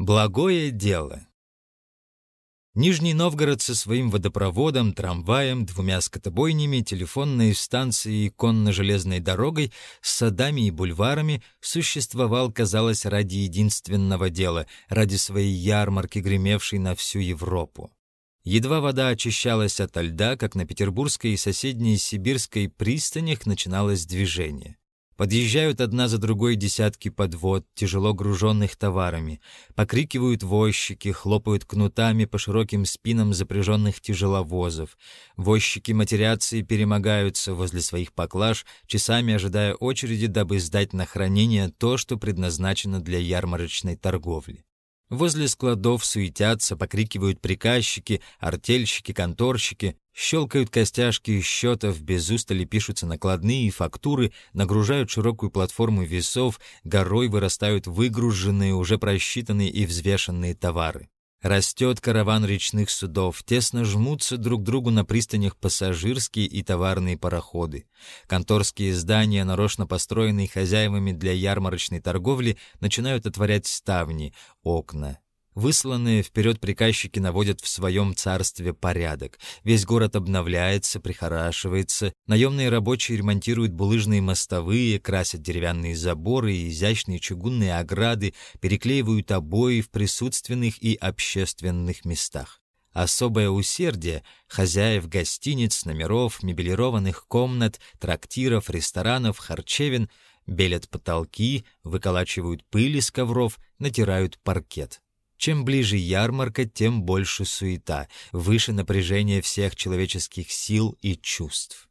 Благое дело. Нижний Новгород со своим водопроводом, трамваем, двумя скотобойнями, телефонной станцией и конно-железной дорогой, с садами и бульварами существовал, казалось, ради единственного дела, ради своей ярмарки, гремевшей на всю Европу. Едва вода очищалась от льда, как на петербургской и соседней сибирской пристанях начиналось движение. Подъезжают одна за другой десятки подвод, тяжело груженных товарами. Покрикивают возчики, хлопают кнутами по широким спинам запряженных тяжеловозов. Возчики матерятся и перемогаются возле своих поклаж, часами ожидая очереди, дабы сдать на хранение то, что предназначено для ярмарочной торговли. Возле складов суетятся, покрикивают приказчики, артельщики, конторщики, щелкают костяшки счетов, без устали пишутся накладные и фактуры, нагружают широкую платформу весов, горой вырастают выгруженные, уже просчитанные и взвешенные товары. Растет караван речных судов, тесно жмутся друг к другу на пристанях пассажирские и товарные пароходы. Конторские здания, нарочно построенные хозяевами для ярмарочной торговли, начинают отворять ставни, окна. Высланные вперед приказчики наводят в своем царстве порядок. Весь город обновляется, прихорашивается. Наемные рабочие ремонтируют булыжные мостовые, красят деревянные заборы и изящные чугунные ограды, переклеивают обои в присутственных и общественных местах. Особое усердие хозяев гостиниц, номеров, мебелированных комнат, трактиров, ресторанов, харчевин белят потолки, выколачивают пыль из ковров, натирают паркет. Чем ближе ярмарка, тем больше суета, выше напряжение всех человеческих сил и чувств.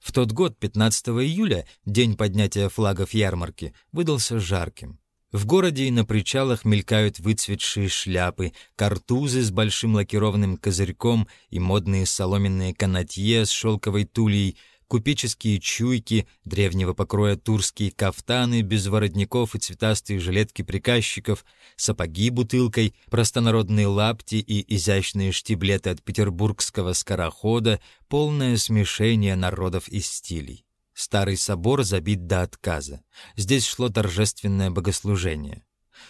В тот год, 15 июля, день поднятия флагов ярмарки, выдался жарким. В городе и на причалах мелькают выцветшие шляпы, картузы с большим лакированным козырьком и модные соломенные канатье с шелковой тулей, купеческие чуйки, древнего покроя турские кафтаны без воротников и цветастые жилетки приказчиков, сапоги бутылкой, простонародные лапти и изящные штиблеты от петербургского скорохода, полное смешение народов и стилей. Старый собор забит до отказа. Здесь шло торжественное богослужение.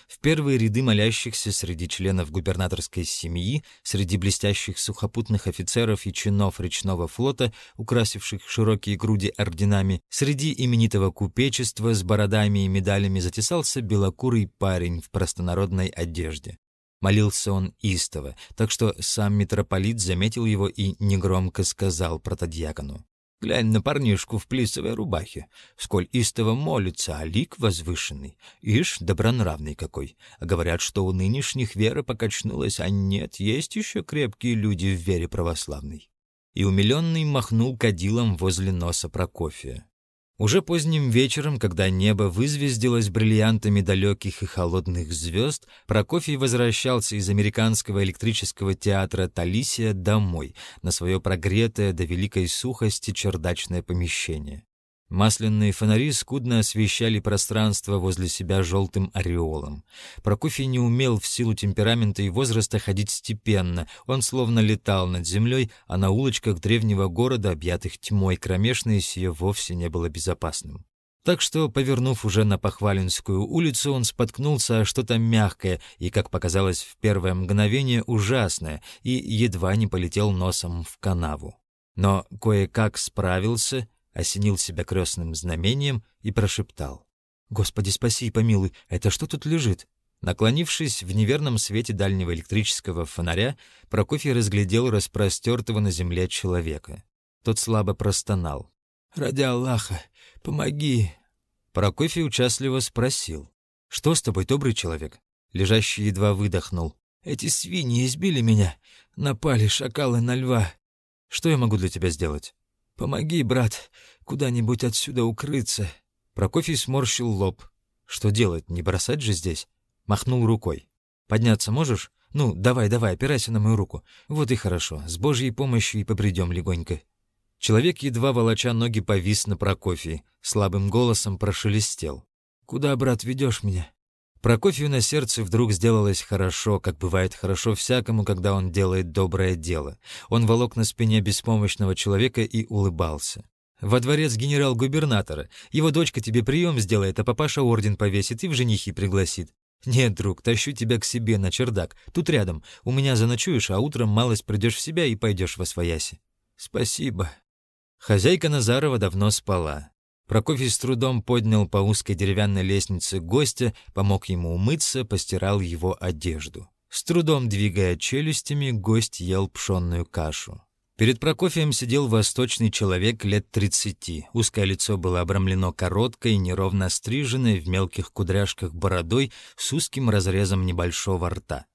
В первые ряды молящихся среди членов губернаторской семьи, среди блестящих сухопутных офицеров и чинов речного флота, украсивших широкие груди орденами, среди именитого купечества с бородами и медалями затесался белокурый парень в простонародной одежде. Молился он истово, так что сам митрополит заметил его и негромко сказал протодьякону. Глянь на парнишку в плисовой рубахе, сколь истово молится, а лик возвышенный. Ишь, добронравный какой. А говорят, что у нынешних вера покачнулась, а нет, есть еще крепкие люди в вере православной. И умиленный махнул кадилом возле носа Прокофия. Уже поздним вечером, когда небо вызвездилось бриллиантами далеких и холодных звезд, Прокофий возвращался из американского электрического театра «Талисия» домой, на свое прогретое до великой сухости чердачное помещение. Масляные фонари скудно освещали пространство возле себя желтым ореолом. Прокофий не умел в силу темперамента и возраста ходить степенно, он словно летал над землей, а на улочках древнего города, объятых тьмой кромешной, сие вовсе не было безопасным. Так что, повернув уже на Похваленскую улицу, он споткнулся о что-то мягкое и, как показалось в первое мгновение, ужасное, и едва не полетел носом в канаву. Но кое-как справился — осенил себя крестным знамением и прошептал. «Господи, спаси и помилуй, это что тут лежит?» Наклонившись в неверном свете дальнего электрического фонаря, Прокофий разглядел распростертого на земле человека. Тот слабо простонал. «Ради Аллаха, помоги!» Прокофий участливо спросил. «Что с тобой, добрый человек?» Лежащий едва выдохнул. «Эти свиньи избили меня. Напали шакалы на льва. Что я могу для тебя сделать?» «Помоги, брат, куда-нибудь отсюда укрыться». Прокофий сморщил лоб. «Что делать, не бросать же здесь?» Махнул рукой. «Подняться можешь? Ну, давай, давай, опирайся на мою руку. Вот и хорошо, с Божьей помощью и побредем легонько». Человек, едва волоча ноги, повис на Прокофии, слабым голосом прошелестел. «Куда, брат, ведешь меня?» Прокофью на сердце вдруг сделалось хорошо, как бывает хорошо всякому, когда он делает доброе дело. Он волок на спине беспомощного человека и улыбался. «Во дворец генерал-губернатора. Его дочка тебе прием сделает, а папаша орден повесит и в женихи пригласит. «Нет, друг, тащу тебя к себе на чердак. Тут рядом. У меня заночуешь, а утром малость придешь в себя и пойдешь во свояси». «Спасибо». Хозяйка Назарова давно спала. Прокофий с трудом поднял по узкой деревянной лестнице гостя, помог ему умыться, постирал его одежду. С трудом двигая челюстями, гость ел пшенную кашу. Перед Прокофием сидел восточный человек лет тридцати. Узкое лицо было обрамлено короткой, неровно стриженной в мелких кудряшках бородой с узким разрезом небольшого рта.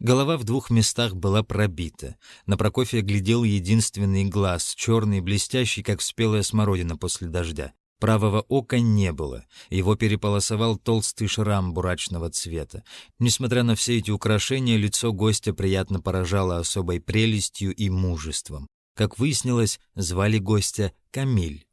Голова в двух местах была пробита. На Прокофия глядел единственный глаз, черный, блестящий, как спелая смородина после дождя. Правого ока не было, его переполосовал толстый шрам бурачного цвета. Несмотря на все эти украшения, лицо гостя приятно поражало особой прелестью и мужеством. Как выяснилось, звали гостя Камиль.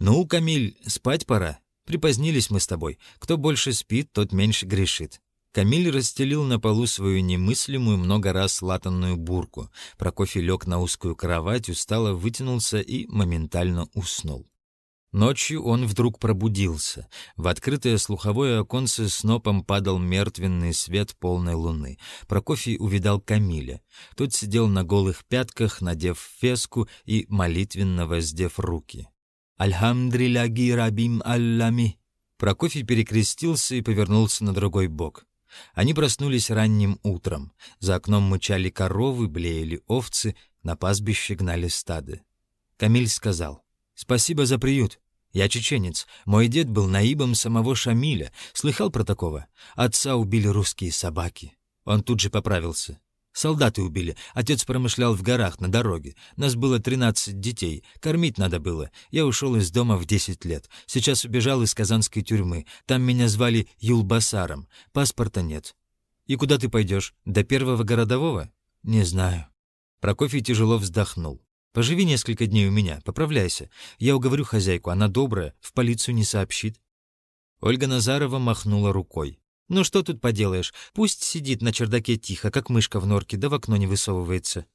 «Ну, Камиль, спать пора. Припозднились мы с тобой. Кто больше спит, тот меньше грешит». Камиль расстелил на полу свою немыслимую много раз латанную бурку. Прокофий лег на узкую кровать, устало вытянулся и моментально уснул. Ночью он вдруг пробудился. В открытое слуховое оконце снопом падал мертвенный свет полной луны. Прокофий увидал Камиля. Тот сидел на голых пятках, надев феску и молитвенно воздев руки. «Альхамдриляги рабим аллами!» Прокофий перекрестился и повернулся на другой бок. Они проснулись ранним утром. За окном мычали коровы, блеяли овцы, на пастбище гнали стады. Камиль сказал — Спасибо за приют. Я чеченец. Мой дед был наибом самого Шамиля. Слыхал про такого? Отца убили русские собаки. Он тут же поправился. Солдаты убили. Отец промышлял в горах, на дороге. Нас было тринадцать детей. Кормить надо было. Я ушел из дома в десять лет. Сейчас убежал из казанской тюрьмы. Там меня звали Юлбасаром. Паспорта нет. И куда ты пойдешь? До первого городового? Не знаю. Прокофий тяжело вздохнул. Поживи несколько дней у меня, поправляйся. Я уговорю хозяйку, она добрая, в полицию не сообщит». Ольга Назарова махнула рукой. «Ну что тут поделаешь? Пусть сидит на чердаке тихо, как мышка в норке, да в окно не высовывается».